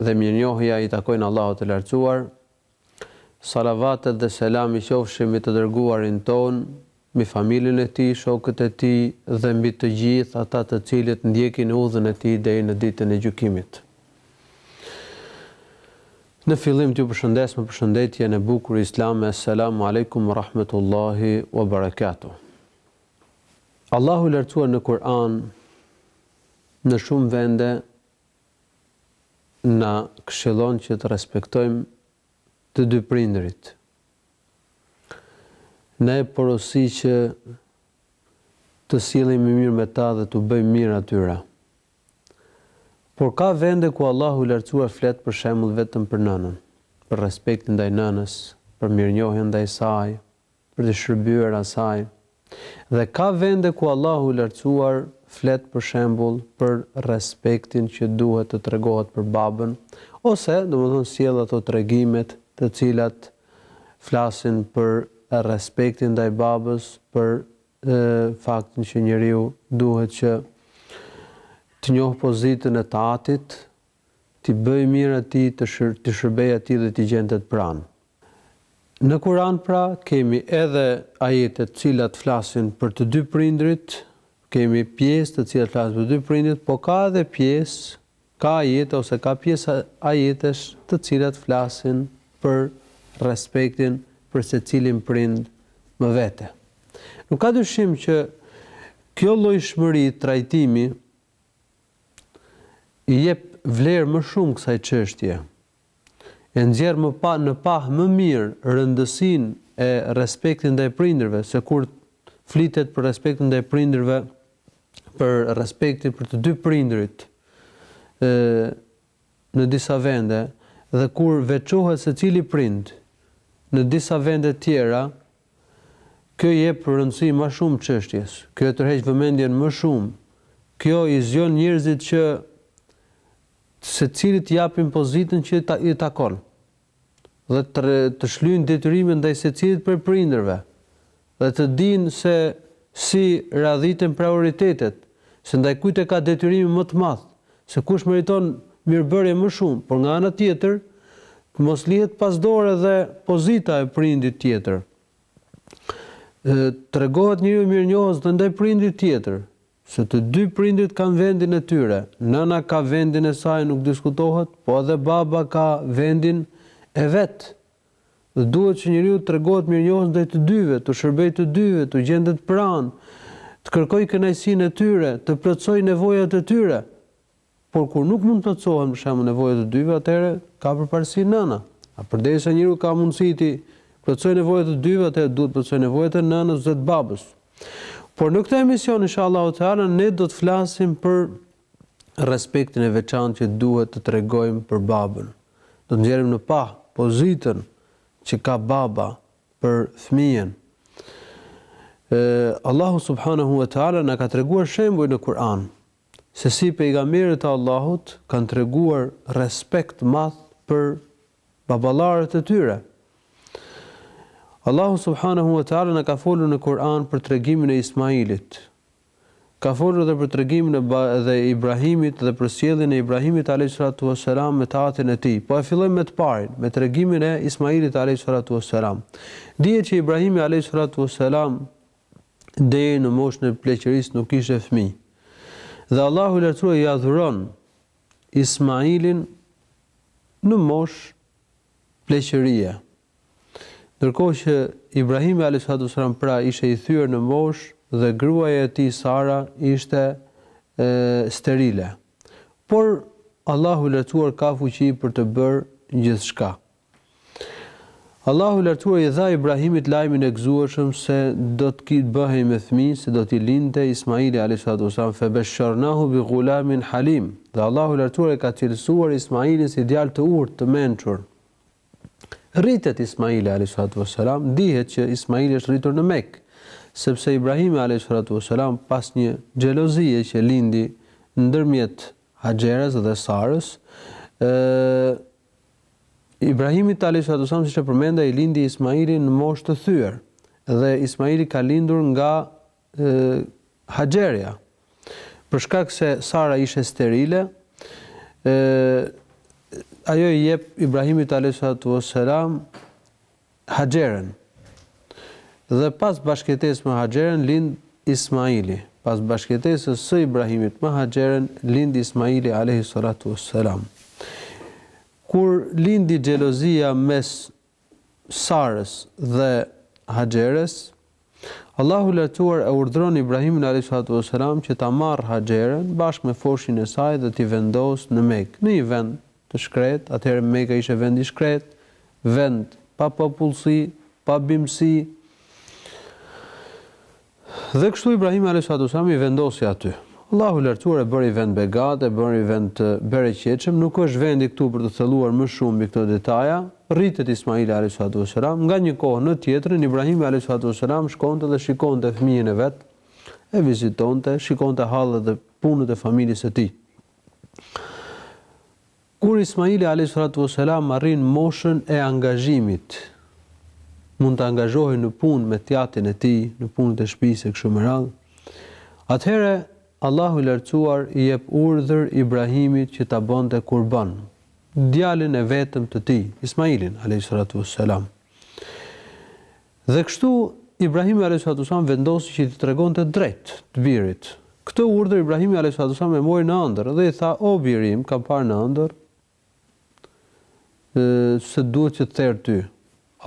dhe mirënjohja i takojnë Allahut të Lartësuar, salavatet dhe selami qofshin mbi të dërguarin tonë, mbi familjen e tij, shokët e tij dhe mbi të gjithë ata të cilët ndjekin udhën e tij deri në Ditën e Gjykimit. Në fillim t'ju përshëndes me përshëndetjen e bukur islame, Esselamu Alejkum wa Rahmetullahi wa Barakatuh. Allahu i Lartësuar në Kur'an në shumë vende Na këshillon që të respektojmë të dy prindërit. Na jep porosi që të sillemi mirë me ta dhe t'u bëjmë mirë atyre. Por ka vende ku Allahu i Lartësuar flet për shembull vetëm për nënën, për respektin ndaj nënës, për mirënjohjen ndaj saj, për t'i shërbyer asaj. Dhe ka vende ku Allahu i Lartësuar flet për shembull për respektin që duhet të tregohet për babën, ose, domethënë sjell ato tregimet të cilat flasin për respektin ndaj babës, për faktin që njeriu duhet që të njohë pozitën e të atit, T'i bëjë mirë atij, t'i shërbejë atij dhe t'i gjendet pranë. Në Kur'an pra kemi edhe ajete të cilat flasin për të dy prindërit, kemi pjesë të cilat flasin për të dy prindërit, po ka edhe pjesë, ka ajete ose ka pjesë ajetesh të cilat flasin për respektin për secilin prind më vete. Nuk ka dyshim që kjo llojshmëri trajtimi I jep vlerë më shumë kësaj çështje. E nxjerr më pa, në pah më mirë rëndësinë e respektit ndaj prindërve, se kur flitet për respektin ndaj prindërve, për respektin për të dy prindërit, e, në disa vende, dhe kur veçohet secili prind, në disa vende tjera, Kjo i jep rëndësi më shumë çështjes, kjo e tërheq vëmendjen më shumë, kjo i zgjon njerëzit që secilit t'i japin pozitën që i takon dhe të shlyjnë detyrimet ndaj secilit prej prindërve dhe të dinë se si radhiten prioritetet, se ndaj kujt e ka detyrimin më të madh, se kush meriton mirëbërje më shumë, por nga ana tjetër, të mos lihet pas dore edhe pozita e prindit tjetër. Të tregohet njeriu mirënjohës dhe ndaj prindit tjetër, se të dy prindërit kanë vendin e tyre, nëna ka vendin e saj nuk diskutohet, po edhe baba ka vendin e vet Dhe duhet që njeriu të tregohet mirënjohës ndaj të dyve, t'u shërbejë të dyve, t'u gjendet pranë, të kërkojë kënaqësinë e tyre, të plotësojë nevojat e tyre. Por kur nuk mund të plotësohen, për shembull, nevojat e dyve, atëherë ka përparësi nëna. A përderisa njeriu ka mundësi t'i plotësojë nevojat e dyve, atëherë duhet të plotësojë nevojat e nënës dhe të babës. Por në këtë emision, inshallahu teala, ne do të flasim për respektin e veçantë që duhet të tregojmë për babën. Do të nxjerrim në pah pozitën që ka baba për fëmijën. Allahu subhanahu wa taala na ka treguar shembuj në Kur'an se si pejgamberët e Allahut kanë treguar respekt të madh për baballarët e tyre. Allahu subhanahu wa taala na ka folur në Kur'an për tregimin e Ismailit. Ka folur dhe për tregimin e dhe Ibrahimit dhe për sjelljen e Ibrahimit alejhi salatu ue selam me të atin e tij. Po e fillojmë me të parin, me tregimin e Ismailit alejhi salatu ue selam. Dihet që Ibrahimi alejhi salatu ue selam deri në moshën e pleqërisë nuk kishte fëmijë. Dhe Allahu i lartësuar ia dhuron Ismailin në moshë pleqërie. Ndërkohë që Ibrahimi alejhissalatuwesselam pra ishte i thyer në moshë dhe gruaja e tij Sara ishte e sterile. Por Allahu i Lartësuar ka fuqi për të bërë gjithçka. Allahu i Lartësuar i dha Ibrahimit lajmin e gëzueshëm se do të ki bëhej me fëmijë, se do t'i lindte Ismaili alejhissalatuwesselam febesharnahu bighulamin halim. Dhe Allahu i Lartësuar e ka cilësuar Ismailin si djalë të urtë, të mençur. Rritet Ismaili alejhi salatu ves selam, dihet që Ismaili është rritur në Mekë, sepse Ibrahimi alejhi salatu ves selam pas një xhelozie që lindi ndërmjet Haxheres dhe Sarës, e, Ibrahimit alejhi salatu ves selam siç e përmenda i lindi Ismaili në moshë të thyer dhe Ismaili ka lindur nga Haxherja, për shkak se Sara ishte sterile, ajo i jep Ibrahimit alejhi salatu ue selam Haxheren. Dhe pas bashkëjetesës me Haxheren lind Ismaili. Pas bashkëjetesës së Ibrahimit me Haxheren lind Ismaili alejhi salatu ue selam. Kur lindi xhelozia mes Sarës dhe Haxheres, Allahu i Lartësuar e urdhëron Ibrahimin alejhi salatu ue selam që ta marrë Haxheren bashkë me foshnjën e saj dhe t'i vendosë në Mekë, në një vend të shkretë, atëherë Meka ishte vend i shkretë, vend pa popullsi, pa bimësi. Dhe kështu Ibrahimi alejhi salatu ves selam i vendosi aty. Allahu i Lartësuar e bëri vend begat, e bëri vend të bereqetshëm, nuk është vendi këtu për t'u thelluar më shumë mbi këto detaja, rritet Ismaili alejhi salatu ves selam, nga një kohë në tjetrën Ibrahimi alejhi salatu ves selam shkonte dhe shikonte fëmijën e vet, e vizitonte, shikonte hallet dhe punët e familjes së tij. Kur Ismaili alejhi salatu ue selam arrin moshën e angazhimit, mund të angazhohej në punë me tjatin e tij, në punët e shpisë e kështu me radhë, atëherë Allahu i Lartësuar i jep urdhër Ibrahimit që ta bënte kurban, djalin e vetëm të tij, Ismailin alejhi salatu ue selam. Dhe kështu, Ibrahimi alejhissalatu vesselam vendosi që t'i tregonte drejt, të birit. Këtë urdhër, Ibrahimi alejhissalatu vesselam e mori në ëndërr dhe i tha, O biri im, kam parë në ëndërr se duhet që të të therë ty.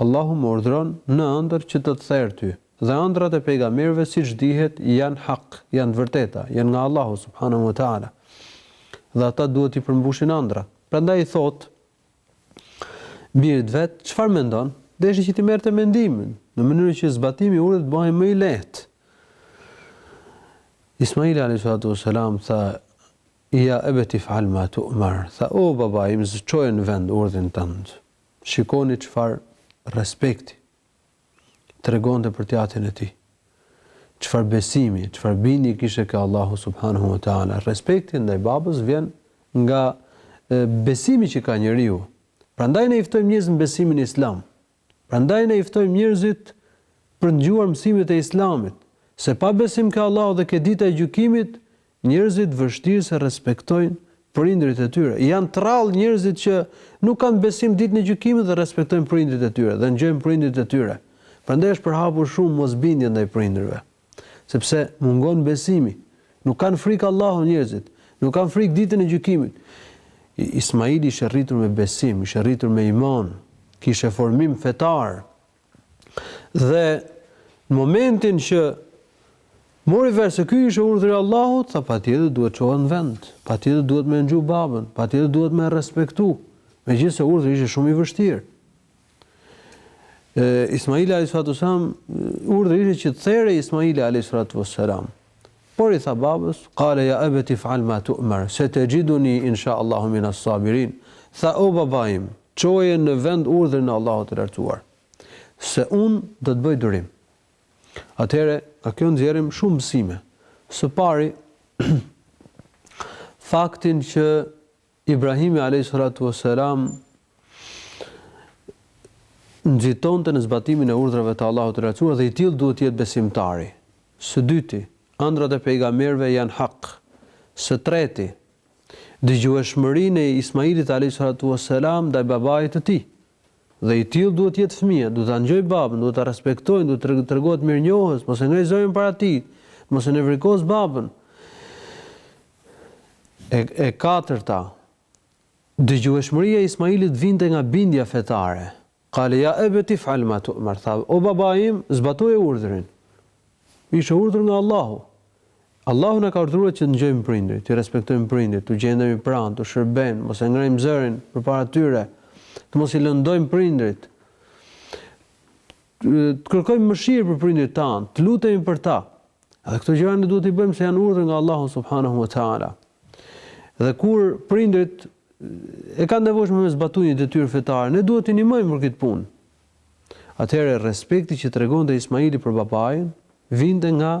Allahu më urdhëron në ëndërr që të të therë ty. Dhe ëndrrat e pejgamberëve, siç dihet, janë hak, janë të vërteta, janë nga Allahu subhanehu ve teala. Dhe ata duhet t'i përmbushin ëndrrat. Prandaj i thotë, birit vet, çfarë mendon, deshi që t'i merrte mendimin, në mënyrë që zbatimi i urdhrit të bëhej më i lehtë. Ismaili alayhi salatu wassalam tha Ja ebeti if'al ma tu'mar. Tha o baba im, çoje në vend urdhrin tënd. Shikoni çfarë respekti. tregonte për tjatin e tij. Çfarë besimi, çfarë bindje kishte ke Allahu subhanahu wa taala. Respekti ndaj babës vjen nga besimi që ka njeriu. Prandaj ne i ftojmë njerëzit në besimin islam. Prandaj ne i ftojmë njerëzit për të dëgjuar mësimet e Islamit, se pa besim ke Allahu dhe ke dita e gjykimit, Njerëzit vështirë se respektojnë prindërit e tyre. Janë të rrallë njerëzit që nuk kanë besim ditën e gjykimit dhe respektojnë prindërit e tyre dhe ngjojnë prindërit e tyre. Prandaj është përhapur shumë mosbindja ndaj prindërve. Sepse mungon besimi. Nuk kanë frikë Allahun njerëzit. Nuk kanë frikë ditën e gjykimit. Ismaili ishte rritur me besim, ishte rritur me iman, kishte formim fetar. Dhe në momentin që mori vesh se ky ishte urdhri i Allahut, tha patjetër duhet të çohet në vend, patjetër duhet me ngju babën, patjetër duhet me respektu, megjithëse urdhri ishte shumë i vështirë. Ismaili alayhi salatu wasalam urdhri ishte që të therej Ismaili alayhi salatu wasalam. Por i tha babës, Qale ya abeti if'al ma tu'mar, setajiduni in sha Allahu min as-sabirin, Tha, O baba im, çoje në vend urdhrin e Allahut të Lartësuar, se unë do të bëj durim. Atëherë, nga kjo nxjerrim shumë mësime. Së pari, faktin që Ibrahimi alejhi salatu ue selam nxitonte në zbatimin e urdhrave të Allahut të Lartësuar dhe i tillë duhet të jetë besimtari. Së dyti, ëndrrat e pejgamberëve janë hak. Së treti, dëgjueshmërinë e Ismailit alejhi salatu ue selam ndaj babait të tij. Dhe i tillë duhet të jetë fëmija, duhet ta ngjojë babën, duhet ta respektojë, duhet të tregohet mirënjohës, t'mos e ngrejë zërin para tij, t'mos e nevrikosë babën. E e katërta, Dëgjueshmëria e Ismailit vinte nga bindja fetare. Kale ja ebeti if'al ma tu'mar, tha, O baba im, zbatoje urdhrin. Ishte urdhër nga Allahu. Allahu na ka urdhëruar që të ngjojmë prindërit, t'i respektojmë prindërit, t'u gjendemi pranë, t'u shërbejmë, t'mos e ngremë zërin përpara tyre, të mos i lëndojmë prindërit, të kërkojmë mëshirë për prindërit tanë, të lutemi për ta, Dhe këto gjëra ne duhet t'i bëjmë se janë urdhër nga Allahu subhanahu wa taala. Dhe kur prindërit e kanë të nevojshme me zbatuar një detyrë fetare, ne duhet t'i ndihmojmë për këtë punë. Atëherë respekti që tregonte Ismaili për babain vinte nga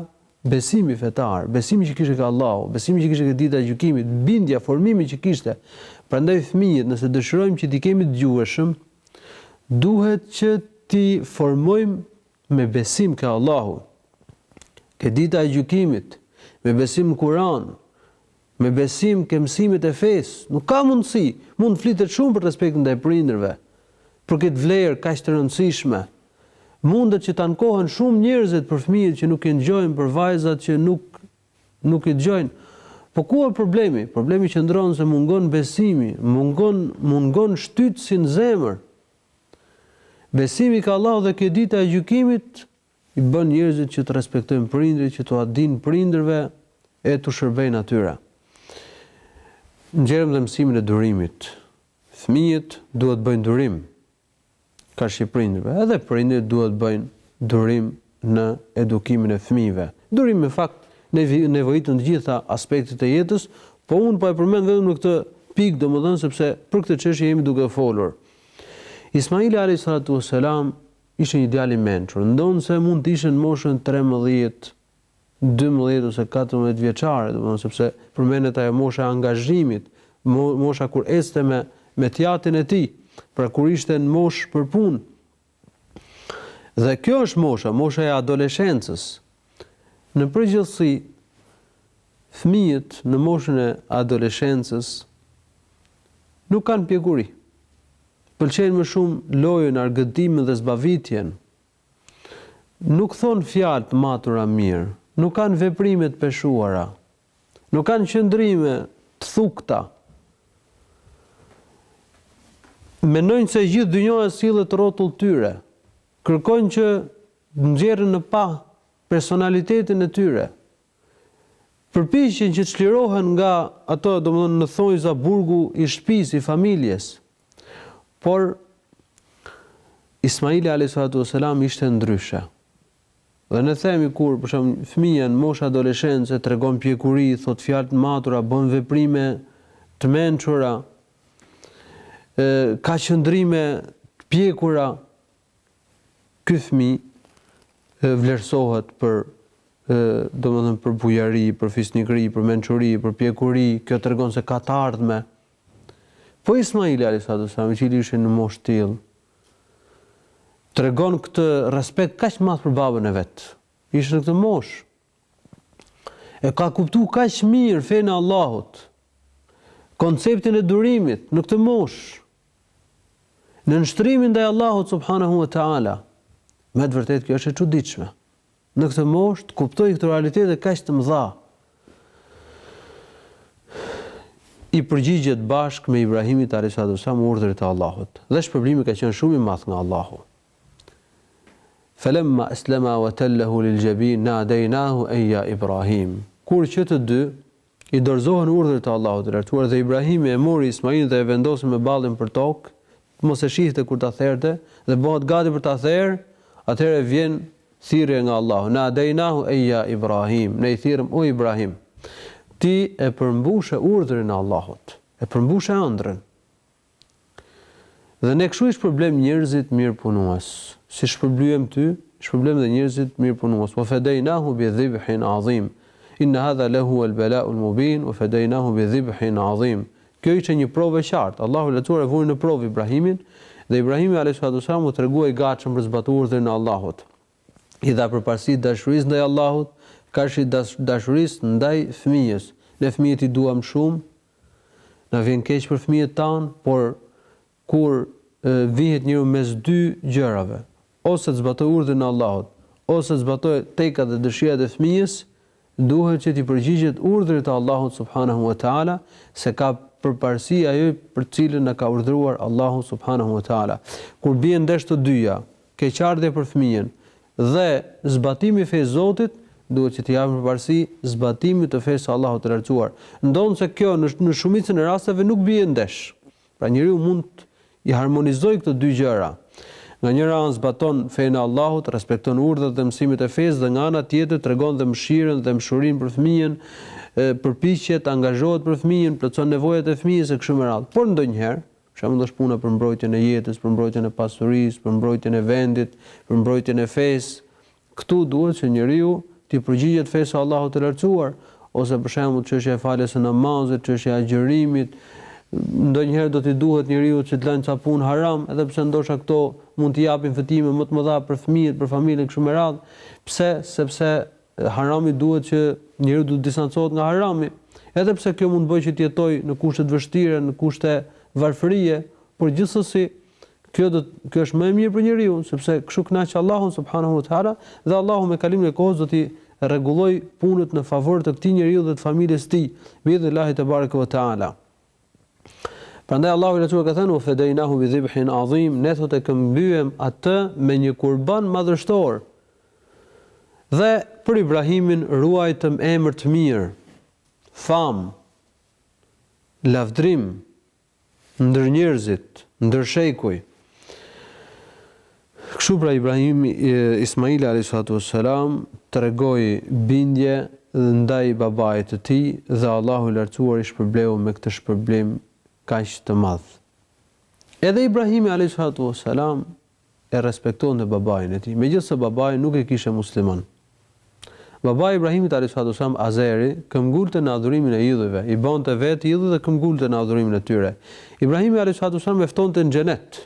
besimi fetar, besimi që kishte ka Allahu, besimi që kishte ka dita e gjykimit, bindja, formimi që kishte. Prandaj fëmijët, nëse dëshirojmë që t'i kemi të ngjueshëm, duhet që t'i formojmë me besim ke Allahu, ke Dita e Gjykimit, me besim në Kur'an, me besim ke mësimet e fesë, nuk ka mundësi, mund të flitet shumë për respektin ndaj prindërve, për këtë vlerë kaq të rëndësishme. Mundet që të ankohen shumë njerëzit për fëmijët që nuk i ngjojnë, për vajzat që nuk nuk i dëgjojnë. Po ku është problemi? Problemi qëndron se mungon besimi, mungon mungon shtytësi në zemër. Besimi ka Allahu dhe ke dita e gjykimit i bën njerëzit që të respektojnë prindërit që t'ua dinë prindërve e t'u shërbejnë atyre. Nxjerrim dhe mësimin e durimit. Fëmijët duhet të bëjnë durim karshi prindërve, edhe prindërit duhet bëjnë durim në edukimin e fëmijëve. Durim në fakt nevojitet në të gjitha aspektet e jetës, po unë po e përmend vetëm në këtë pikë domethënë sepse për këtë çështje jemi duke folur. Ismaili alejhi salatu ue selam ishte një djalë i mençur, ndonëse mund të ishte në moshën trembëdhjetë, dymbëdhjetë ose katërmbëdhjetë vjeçare, domethënë sepse përmendet ajo mosha e angazhimit, mosha kur ecte me me t'jatin e tij, pra kur ishte në moshë për punë. Dhe kjo është mosha, mosha e adoleshencës. Në përgjithësi, fëmijët në moshën e adoleshencës nuk kanë pjekuri. Pëlqejnë më shumë lojën, argëtimin dhe zbavitjen. Nuk thonë fjalë të matura mirë, nuk kanë veprime të peshuara. Nuk kanë qëndrime të thukta. Mendojnë se gjithë dynjaja sillet rrotull tyre. Kërkojnë që të nxjerrin në pah personalitetin e tyre. Përpiqen që të çlirohen nga ato, domethënë në thonjza burgu i shtëpisë, i familjes. Por Ismaili alejhi salatu ves selam ishte ndryshe. Dhe ne themi kur, për shembull, një fëmijë në moshë adoleshence tregon pjekuri, thotë fjalë të matura, bën veprime të mençura, ka qëndrime të pjekura, ky fëmijë vlerësohet për, domethënë, për bujari, për fisnikëri, për mençuri, për pjekuri, kjo tregon se ka të ardhme. Po Ismaili, alejhi salatu ves selam, i cili ishte në moshë të tillë, tregon këtë respekt kaq të madh për babën e vet. Ishte në këtë moshë. E ka kuptuar kaq mirë fenë e Allahut. Konceptin e durimit në këtë moshë. Nënshtrimin ndaj Allahut subhanahu wa ta'ala. Me të vërtetë kjo është e çuditshme. në këtë moshë të kuptojë këto realitete kaq të mëdha, i përgjigjet bashkë me Ibrahimin alejhi salatu ves selam urdhrit të Allahut, dhe shpërblimi ka qenë shumë i madh nga Allahu. Falamma aslama wa tallahu lil jabin nadaynahu ay ya Ibrahim. Kur që të dy I dorëzohen urdhrit të Allahut të Lartësuar dhe Ibrahimi e mori Ismailin dhe e vendosi me ballin për tokë, të mos e shihte kur ta therte, dhe bëhet gati për ta therë, atëherë vjen thirrje nga Allahu, Nadejnahu ey ya Ibrahim, Ne i thirrëm o Ibrahim. Ti e përmbushe urdhrin e Allahut, e përmbushe ëndrrën. Dhe ne kështu i shpërblejmë njerëzit mirëpunues. Si shpërblyem ty, i shpërblejmë dhe njerëzit mirëpunues. Wa fadaynahu bi dhibhin 'azim. Inna hadha lahuwa al-bala'u al-mubin, wa fadaynahu bi dhibhin 'azim. Kjo ishte një provë e qartë. Allahu i Lartësuar e vuri në provë Ibrahimin, dhe Ibrahimi alejhi salatu ves selam u tregua i gatshëm për të zbatuar urdhrin e Allahut. I dha përparësi dashurisë ndaj Allahut karshi dashurisë ndaj fëmijës. Ne fëmijët i duam shumë, Na vjen keq për fëmijët tanë, por kur vihet njeriu mes dy gjërave, ose të zbatojë urdhrin e Allahut, ose të zbatojë tekat dhe dëshirat e fëmijës, duhet që t'i përgjigjet urdhrit të Allahut subhanehu ve teala, se ka përparësi ajo për të cilën na ka urdhëruar Allahu subhanehu ve teala. Kur bien ndesh të dyja, Keqardhje për fëmijën. Dhe, zbatimi i fesë Zotit, duhet që të japim përparësi zbatimit të fesë së Allahut të Lartësuar. Ndonëse kjo në në shumicën e rasteve nuk bie ndesh. Pra njeriu mund t'i harmonizojë këto dy gjëra. Nga njëra anë zbaton fenë e Allahut, respekton urdhrat dhe mësimet e fesë dhe nga ana tjetër tregon dhe mëshirën dhe dhembshurinë për fëmijën, përpiqet, angazhohet për fëmijën, plotëson nevojat e fëmijës e kështu me radhë. Por ndonjëherë, Për shembull është puna për mbrojtjen e jetës, për mbrojtjen e pasurisë, për mbrojtjen e vendit, për mbrojtjen e fesë. Këtu duhet që njeriu t'i përgjigjet fesë së Allahut të Lartësuar, ose për shembull çështja e faljes së namazit, çështja e agjërimit, ndonjëherë do t'i duhet njeriut që të lërë ca punë haram, edhe pse ndoshta këto mund t'i japin fitime më të mëdha për fëmijët, për familjen kështu me radhë. Pse? Sepse Edhe harami duhet që njeriu të distancohet nga harami, edhe pse kjo mund të bëjë që të jetojë në kushte të vështira, në kushte varfërie, por gjithsesi kjo do të kjo është më e mirë për njeriun, sepse kështu kënaq Allahun subhanahu wa ta'ala dhe Allahu me kalimin e kohës do t'i rregullojë punët në favor të këtij njeriu dhe të familjes së tij, bi'idhnillahi tebareke ve teala. Prandaj Allahu i Lartësuar ka thënë: "Wa fadaynahu bi dhibhin adhim", ne thotë e këmbyem atë me një kurban madhështor. Dhe për Ibrahimin ruajtëm emër të mirë, famë, lavdrim ndër njerëzit, ndër shekuj. Kështu pra Ibrahim Ismaili alejhi salatu ue selam tregoi bindje ndaj babait të tij dhe Allahu i Lartësuar i shpërbleu me këtë shpërblim kaq të madh. Edhe Ibrahimi alejhi salatu ue selam e respektonte babain e tij, megjithëse babai nuk e kishe musliman. Babai i Ibrahimit alejhi salatu ue selam, Azeri, këmbëngulte në adhurimin e idhujve, i bënte vetë idhujt dhe këmbëngulte në adhurimin e tyre. Ibrahimi alejhi salatu ue selam e ftonte në xhenet.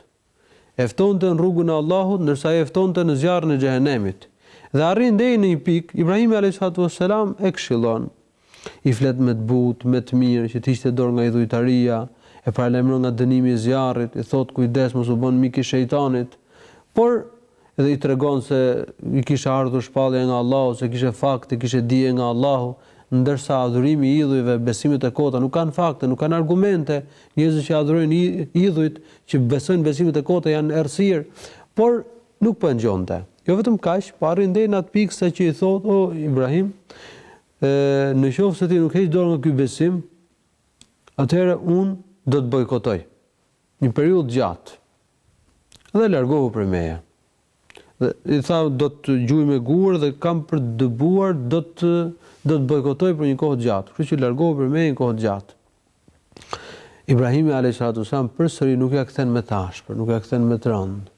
e ftonte në rrugën e Allahut ndërsa ai e ftonte në zjarrin e Xhehenemit. Dhe arrin deri në një pikë, Ibrahimi alejhi salatu ves selam e këshillon, i flet me të butë, me të mirë, që të hiqte dorë nga idhujtaria, e paralajmëron nga dënimi i zjarrit, i thotë kujdes mos u bën mik i shejtanit. Por edhe i tregon se i kishe ardhur shpallja nga Allahu, se kishe fakte, kishe dije nga Allahu, ndërsa adhurimi i idhujve, besimet e kota nuk kanë fakte, nuk kanë argumente, njerëzit që adhurojnë idhujt, që besojnë besimet e kota janë errësirë, por nuk po e dëgjonte. Jo vetëm kaq, po arrin deri në atë pikë sa që i thotë, o Ibrahim, në qoftë se ti nuk heq dorë nga ky besim, atëherë unë do të të bojkotoj. Një periudhë gjatë. Dhe largohu prej meje. Dhe i tha do të të gjuaj me gurë dhe kam për të dëbuar, do të do të bojkotoj për një kohë të gjatë. Kështu që largohu prej meje një kohë të gjatë. Ibrahimi alayhi salatu wasalam përsëri nuk ia kthen me të ashpër, nuk ia kthen me të rëndë.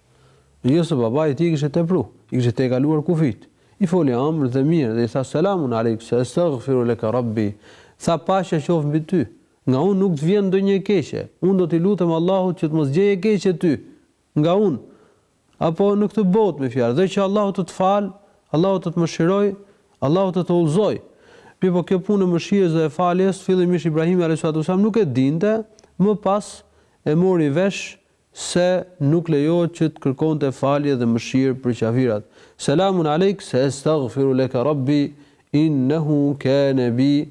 Megjithëse babai i tij kishte tepruar, i kishte tejkaluar kufijtë. I foli ëmbël dhe mirë dhe i tha selamun alejk, se astaghfiru laka rabbi. Tha paqja qoftë mbi ty. Nga unë nuk të vjen ndonjë e keqe. Unë do t'i lutem Allahut që të mos të gjejë e keqe ty, nga unë, apo në këtë botë, me fjalë, dhe që Allahu të të falë, Allahu të të mëshirojë, Allahu të të udhëzojë. Mirëpo kjo punë e mëshirës dhe e faljes, fillimisht Ibrahimi, alejhi salatu ves selam, nuk e dinte, më pas e mori vesh se nuk lejohet që të kërkonte falje dhe mëshirë për qafirat, Selamun alejk se estagfiru leke Rabbi innehu kane bi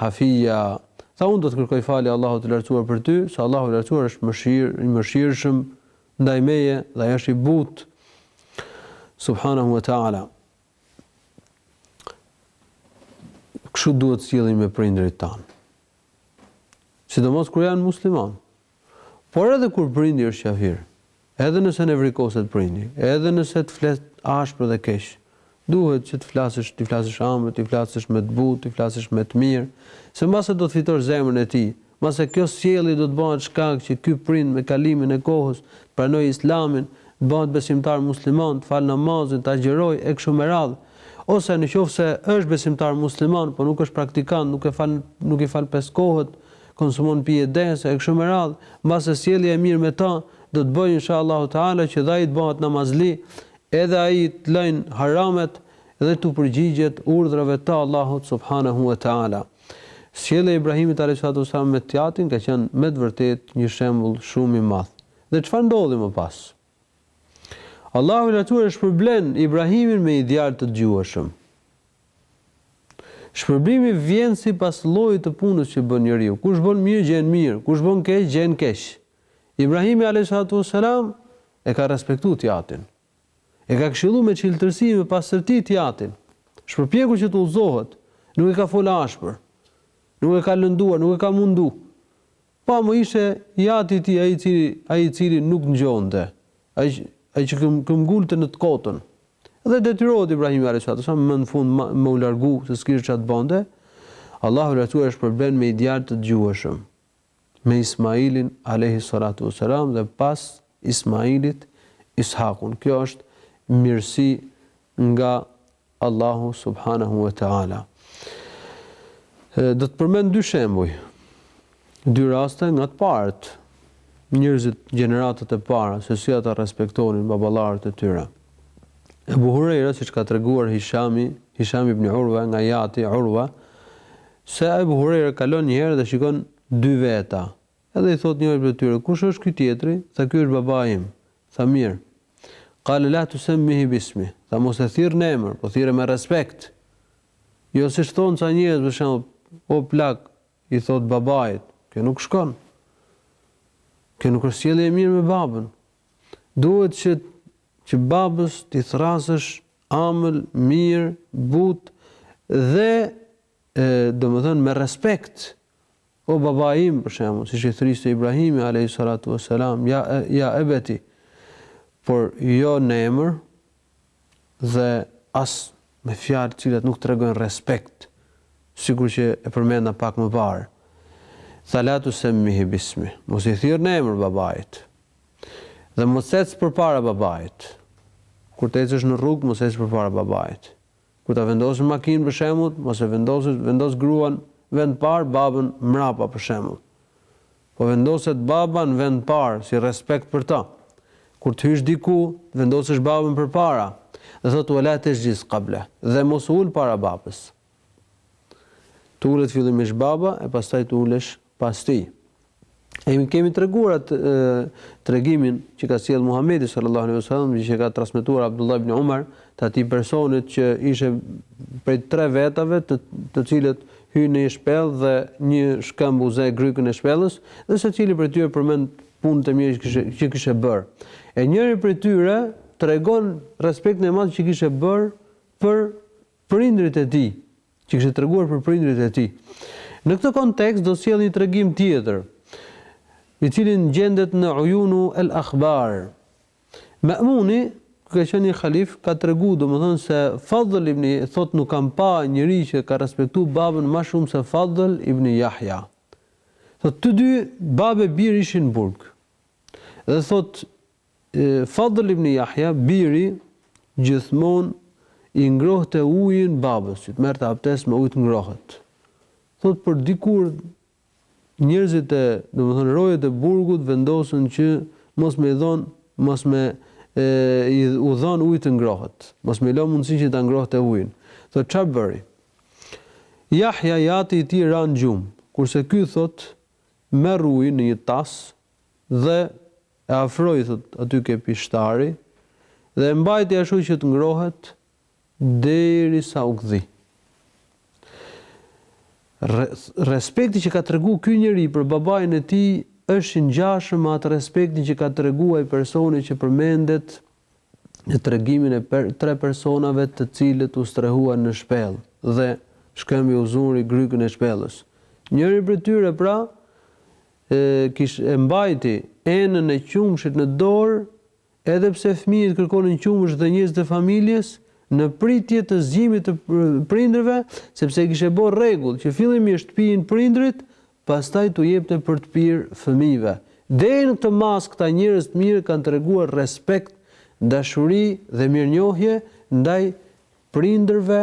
hafija, tha unë do të kërkoj falje Allahut të Lartësuar për ty, se Allahu i Lartësuar është mëshirë, i mëshirshëm ndaj meje dhe ai është i butë subhanahu wa ta'ala. Kështu duhet të sillemi me prindërit tanë. Sidomos kur janë muslimanë. Por edhe kur prindi është qafir, edhe nëse nevrikoset prindi, edhe nëse të flet ashpër dhe keq, duhet që të flasësh, t'i flasësh ëmbël, t'i flasësh me të butë, t'i flasësh me të mirë, se mbase do të fitosh zemrën e tij, mbase kjo sjellje do të bëhet shkak që ky prind me kalimin e kohës të pranojë Islamin, të bëhet besimtar musliman, të falë namazin, të agjërojë, e kështu me radhë. Ose në qoftë se është besimtar musliman, por nuk është praktikant, nuk e fal, nuk i fal pesë kohet, konsumon pije dese e kështu me radhë, mbase sjellja e mirë me ta do të bëjë inshallahu teala që dhe ai të bëhet namazli, edhe ai t'i lajnë haramet dhe t'u përgjigjet urdhrave të Allahut subhanehu we teala. Sjellja e Ibrahimit alejhisalatu wesselam me t'jatin ka qenë me të vërtetë një shembull shumë i madh. Dhe çfarë ndodhi më pas? Allahu i Lartësuar e shpërblen Ibrahimin me një djalë të dëgjueshëm. Shpërblimi vjen sipas llojit të punës që bën njeriu. Kush bën mirë, gjen mirë, kush bën keq, gjen keq. Ibrahimi alejhi salatu ves selam e ka respektu t'jatin. E ka këshillu me çiltërsi e me pastërti t'jatin. Është përpjekur që të udhëzohet, nuk e ka fol ashpër. Nuk e ka lënduar, nuk e ka mundu. Ama ishte i ati i tij ai i cili, ai i cili nuk ngjonte, ai, ai që kë, këmbgulte në të kotën. Dhe detyrohet Ibrahimi alejhi salatu wassalam më në fund më, me u largu se s'kishte çfarë të bënte. Allahu i Lartësuar e shpërblen me një djalë të dëgjueshëm, me Ismailin alejhi salatu wassalam dhe pas Ismailit Ishakun. Kjo është mirësi nga Allahu subhanahu wa ta'ala. Do të përmend dy shembuj, dy raste nga të parët, njerëzit gjeneratët e para, se si ata respektonin baballarët e tyre. Ebu Hurejra, siç ka treguar Hishami, Hishami ibn Urve, nga i ati Urve, se Ebu Hurejra kalon njëherë dhe shikon dy veta, edhe i thot njërit prej tyre, kush është ky tjetri, tha ky është baba im, Tha mirë. Qale la tusemmihi bismih, tha mos e thirr në emër, po thirre me respekt. Jo siç thonë ca njerëz për shembull, o plak, i thot babait, kjo nuk shkon. Kjo nuk është sjellje e mirë me babën. Duhet që që babës t'i thërrasësh ambël, mirë, butë dhe e, domethënë, me respekt, O baba im, për shembull, siç i thriste Ibrahimi, alejhi salatu ue selam, ja, ja ebeti, por jo në emër dhe as me fjalë të cilat nuk tregojnë respekt, sikur që e përmenda pak më parë. Tha la tusemmihi bismi, mos e thirr në emër babait. Dhe mos ec përpara babait. Kur të ecësh në rrugë, mos ec përpara babait. Kur ta vendosësh në makinë për shembull, mos e vendosësh, vendos gruan në vend të parë babën mrapa për shembull. Po vendoset baba në vend të parë si respekt për të. Kur të hysh diku, të vendosësh babën përpara dhe thotë wa la tejlis qableh, dhe mos u ul para babës. Të ulet fillimisht baba e pastaj të ulesh pas tij. E kemi treguar atë tregimin që ka sjellë Muhamedi sallallahu alaihi wasallam, që ka transmetuar Abdullah ibn Umar, të atij personit që ishte prej tre vetave të të cilët hyjnë në një shpellë dhe një shkëmb u ze grykën e shpellës, dhe secili prej tyre përmend punët e mira që kishte që kishte bërë. E njëri prej tyre tregon respektin e madh që kishte bërë për prindërit e tij, që kishte treguar për prindërit e tij. Në këtë kontekst do të sjell një tregim tjetër, i cili gjendet në Uyunu al-Akhbar. Ma'muni, që ka qenë një halif, ka tregu domethënë se Fadl ibn thot nuk kam pa njeri që ka respektu babën ma shumë se Fadl ibn Yahya. Thot të dy babë e bir ishin në burg. Dhe thot Fadl ibn Jahja, biri, gjithmonë i ngrohte ujin babës, që të merrte abdest me ujë të ngrohët. Thotë por dikur njerëzit e, domethënë rojet e burgut vendosën që mos me i dhon, mos me i u dhon ujë të ngrohët, mos me i lënë mundësinë që ta ngrohte ujin. Thotë çfarë bëri? Jahja i ati i tij ra në gjumë, kurse ky thotë merr ujin në një tas dhe, e afroi thotë aty ke pishtari dhe e mbajti ashtu që të ngrohet deri sa u gdhi. Respekti që ka tregu ky njeri për babain e tij është i ngjashëm me atë respektin që ka tregu ai personi që përmendet në tregimin e per, tre personave të cilët u strehuan në shpellë dhe shkëmbi u zuri grykën e shpellës. Njëri prej tyre pra e mbajti enën e qumëshit në dorë edhe pse fëmijët kërkonin qumësht dhe njerëzit e familjes në pritje të zgjimit të prindërve sepse e kishte bërë rregull që fillimisht të pijnë prindërit pastaj t'u jepte për të pirë fëmijëve. Deri në këtë masë këta njerëz të mirë kanë treguar respekt, dashuri dhe mirënjohje ndaj prindërve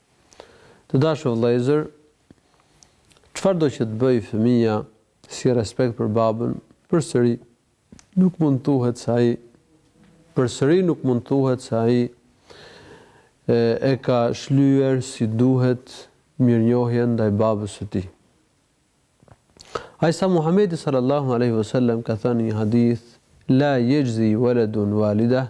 Të dashur vëllezër, çfarëdo që të bëjë fëmija, si respekt për babën, përsëri nuk mund të thuhet se ai përsëri nuk mund të thuhet se ai e ka shlyer si duhet mirënjohjen ndaj babës së tij. Aq sa Muhamedi sallallahu alejhi vesellem ka thënë një hadith, la yajzi waladun walida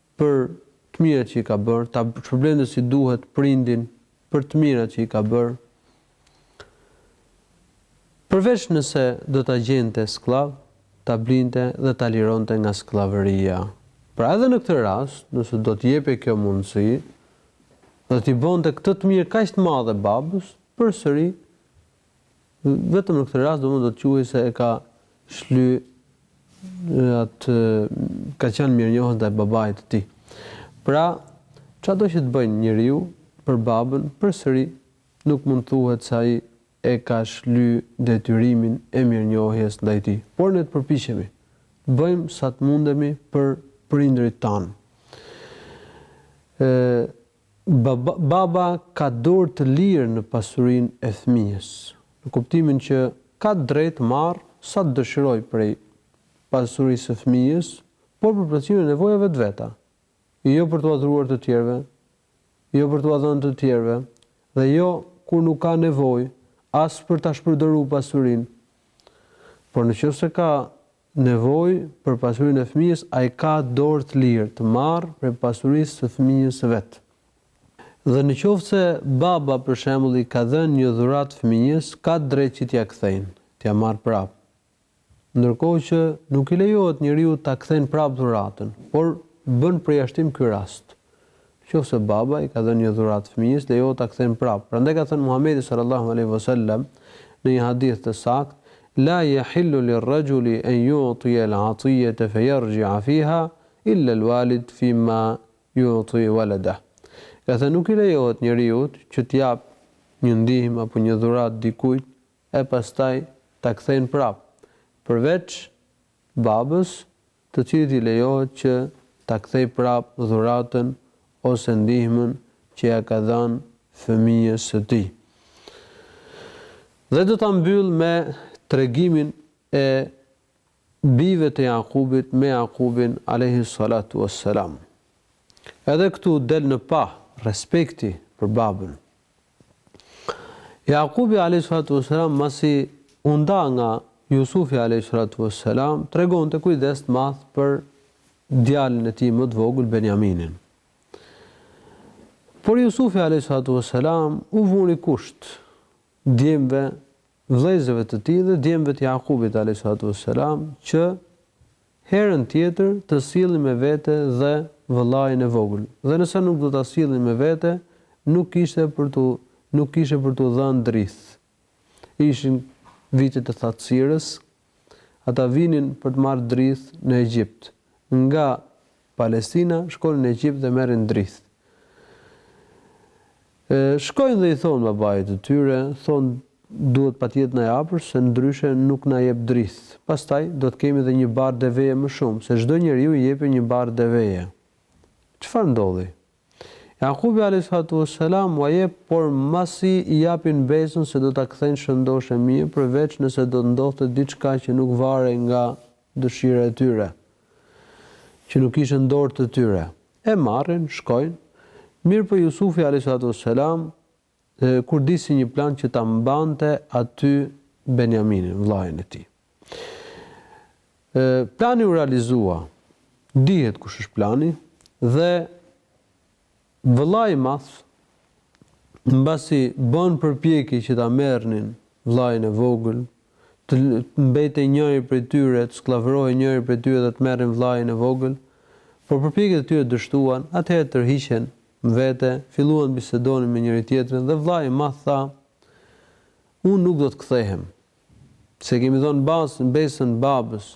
për të mirat që i ka bërë, ta shpërblente si duhet prindin për të mirat që i ka bërë, përveç nëse do ta gjente skllav, ta blinte dhe ta lironte nga skllavëria. Pra edhe në këtë rast, nëse do t'i jepej kjo mundësi, do t'i bënte këtë të mirë kaq të madhe babës, përsëri Vetëm në këtë rast domethënë do të quhej se e ka shly atë ka qenë mirënjohës ndaj babait të tij. Pra, çado që të bëjnë njeriu për babën, përsëri nuk mund të thuhet se ai e ka shly detyrimin e mirënjohjes ndaj tij. Por ne të përpiqemi të bëjmë sa të mundemi për prindërit tanë. Baba ka dorë të lirë në pasurinë e fëmijës, në kuptimin që ka të drejtë të marrë sa të dëshirojë prej pasurisë së fëmijës, por për plotësimin e nevojave të veta, jo për t'ua dhuruar të tjerëve, jo për t'ua dhënë të tjerëve dhe jo kur nuk ka nevojë as për ta shpërdoru pasurinë. Por në qoftë se ka Nevojë për pasurinë e fëmijës ai ka dorë të lirë të marrë prej pasurisë së fëmijës së vet. Dhe në qoftë se baba për shembull i ka dhënë një dhuratë fëmijës ka të drejtë që t'ia kthejnë, t'ia marrë prapë. Ndërkohë që nuk i lejohet njeriut ta kthejnë prapë dhuratën, por bën përjashtim ky rast. Në qoftë se baba i ka dhënë një dhuratë fëmijës, lejohet ta kthejë prapë. Prandaj ka thënë Muhamedi sallallahu alejhi ve sellem në një hadith të saktë, La yahillu lirrajuli en yu'tiya al-'atiyata feyarji'a fiha, illa al-walid fi ma yu'ti waladah. Ka thënë, Nuk i lejohet njeriut që të japë një ndihmë apo një dhuratë dikujt e pastaj ta kthejë prapë, përveç Babës, të cilit i lejohet që ta kthejë prapë dhuratën ose ndihmën që ia ka dhënë fëmijës së tij. Dhe do ta mbyll me tregimin e bijve të Jakubit me Jakubin alejhi salatu ue selam. Edhe këtu del në pah respekti për babën. Jakubi alejhi salatu ves selam masi u nda nga Jusufi alejhi salatu ves selam, tregonte kujdes të madh për djalin e tij më të vogël Benjaminin. Por Jusufi alejhi salatu ves selam u vuri kusht djemve, vëllezërve të tij dhe djemve të Jakubit alejhi salatu ves selam që Herën tjetër të sillnin me vete dhe vëllain e vogël. Dhe nëse nuk do ta sillnin me vete, nuk kishte për t'u nuk kishte për t'u dhënë drithë. Ishin vitet e thatësirës. Ata vinin për të marrë drithë në Egjipt. Nga Palestina, shkonin në Egjipt dhe merrin drithë. E, shkojnë dhe i thonë babait të tyre, thonë duhet patjetër të na e japësh, se ndryshe nuk na jep drithë. Pastaj, do të kemi dhe një barrë deveje më shumë, se çdo njeriu i jepte një barrë deveje. Çfarë ndodhi? Jakubi alejhi salatu ves selam ua jep, por masi i japin besën se do ta kthejnë shëndoshë e mirë, përveç nëse do të ndodhte diçka që nuk varej nga dëshira e tyre, që nuk ishte në dorë të tyre. E marrin, shkojnë, mirëpo Jusufi alejhi salatu ves selam kurdisi një plan që ta mbante aty Benjaminin, vëllain e tij. Plani u realizua. Dihet kush është plani dhe Vëllai i madh, mbasi bënë përpjekje që ta merrnin vëllain e vogël, të mbetej njëri prej tyre, të skllavërohej njëri prej tyre dhe të merrnin vëllain e vogël, por përpjekjet e tyre dështuan, atëherë tërhiqen më vete, filluan bisedonin me njëri-tjetrin dhe vëllai i madh tha, Unë nuk do të kthehem. Se kemi dhënë babës, besën babës,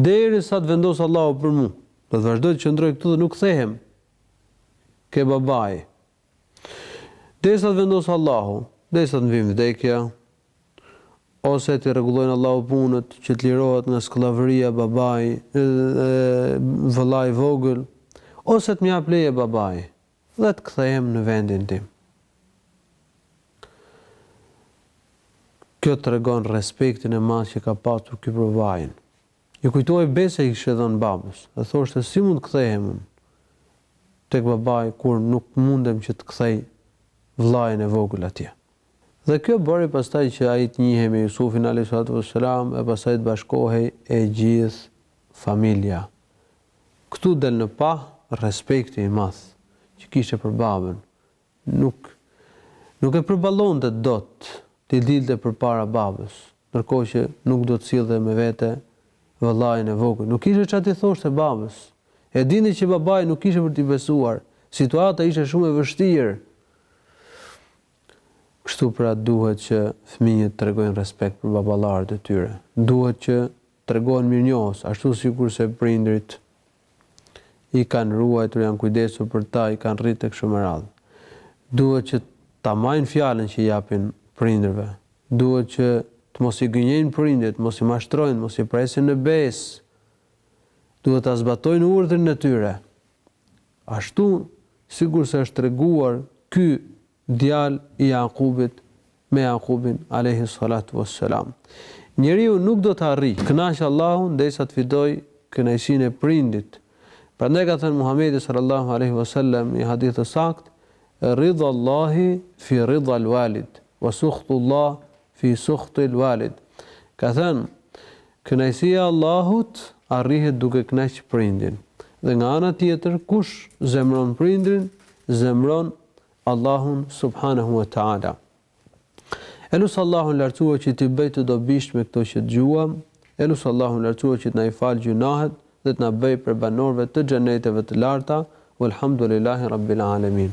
Deri sa të vendos Allahu për mu. Do të vazhdoj të qëndroj këtu dhe nuk kthehem ke babai. Deri sa të vendos Allahu, deri sa të më vijë vdekja, ose t'i rregullojë Allahu punët, që të lirohet nga skllavëria babai, vëllai vogël, ose të më jap leje babai. Dhe të kthehem në vendin tim. Kjo tregon respektin e madh që ka patur ky për babain. I kujtohej besa që i kishte dhënë babës, dhe thoshte si mund të kthehem unë tek babai kur nuk mundem që të kthej vëllain e vogël atje. Dhe kjo bëri pastaj që ai të njihej me Jusufin, alejhi salatu vesselam, e pastaj të bashkohej e gjithë familja. Këtu del në pah rrespekti i madh që kishte për babën. Nuk nuk e përballonte dot t'i dilte përpara babës, ndërkohë që nuk do të sillte me vete vëllain e vogël. Nuk kishte ç'a t'i thoshte babës. E dinte që babai nuk kishte për t'i besuar. Situata ishte shumë e vështirë. Kështu pra duhet që fëmijët të tregojnë respekt për baballarët e tyre. Duhet që tregohen mirënjohës, ashtu sikurse prindërit i kanë ruajtur, janë kujdesur për ta, i kanë rritë e kështu me radhë. Duhet që ta majnë fjalën që i japin prindërve, duhet që të mos i gënjejnë prindërit, të mos i mashtrojnë, të mos i presin në besë, duhet ta zbatojnë urdhrin e tyre, ashtu sikurse është treguar ky djalë i Jakubit me Jakubin alejhi salatu ue selam. Njeriu nuk do të arrijë të kënaqë Allahun derisa të fitojë kënaqësinë e prindit. Prandaj ka thënë Muhamedi sallallahu alejhi ue selam në hadith të saktë, Ridha Allahi fi ridha al-walid, wa sukhtu Allah fi sukhti al-walid. Ka thënë, kënaqësia e Allahut arrihet duke kënaqë prindin. Dhe nga ana tjetër, kush zemëron prindin, zemëron Allahun subhanehu ve teala. E lus Allahun e Lartësuar që t'i bëj të dobishme këto që dëgjuam, e lus Allahun e Lartësuar që të na i falë gjynahet dhe të na bëjë prej banorëve të Xheneteve të Larta, Walhamdulillahi Rabbil Alemin.